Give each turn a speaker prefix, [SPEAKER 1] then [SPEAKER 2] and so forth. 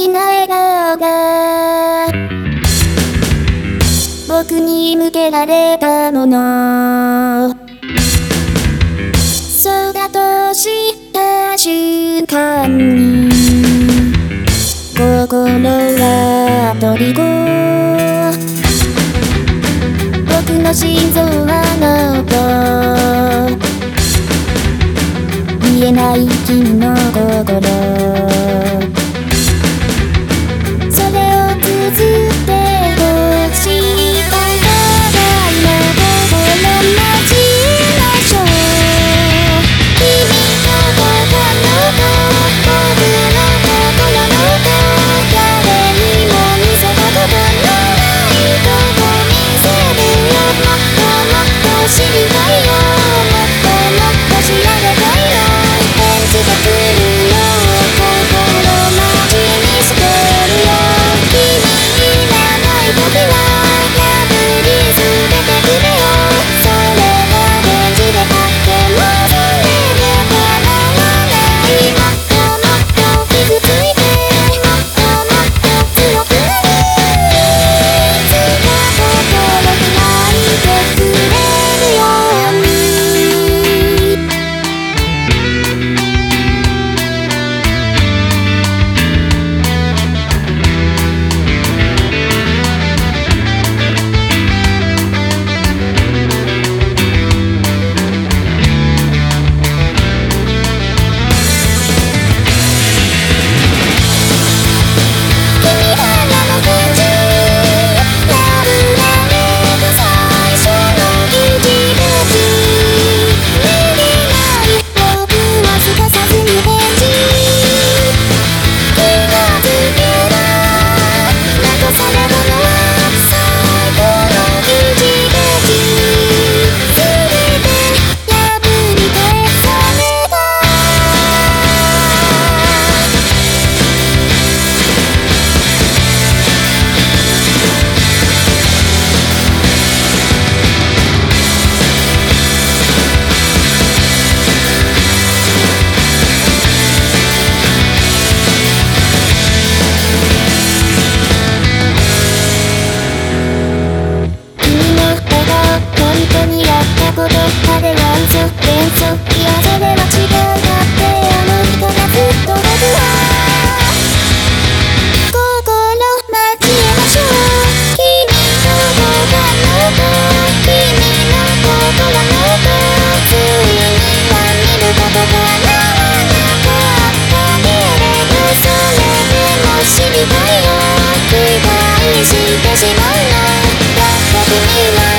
[SPEAKER 1] きな笑顔が。僕に向けられたもの。そうだと知った瞬間に。心は虜僕の心臓はノート見えない君の心。
[SPEAKER 2] てしまうのだって君は